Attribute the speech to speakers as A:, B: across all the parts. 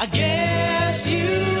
A: I guess you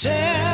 A: tell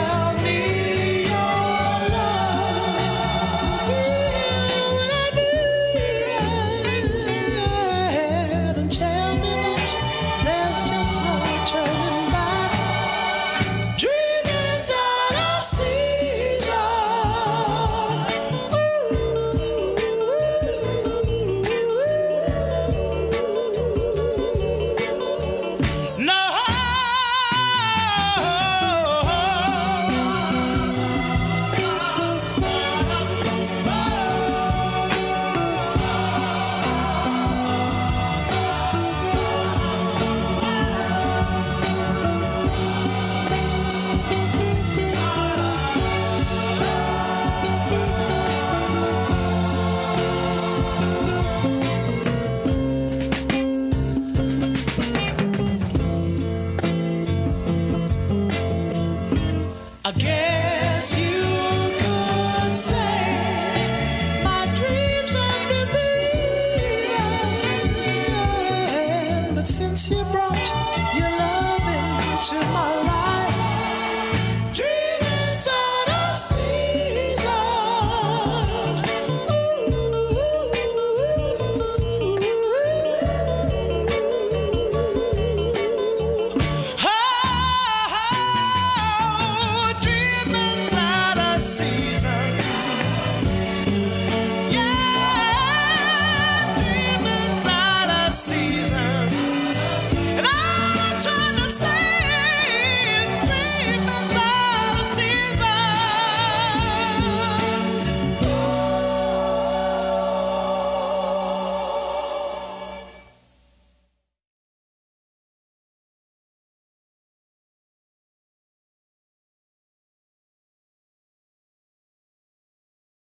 A: Since you brought your love into my life, dreaming's out of season. Ooh, ooh, ooh,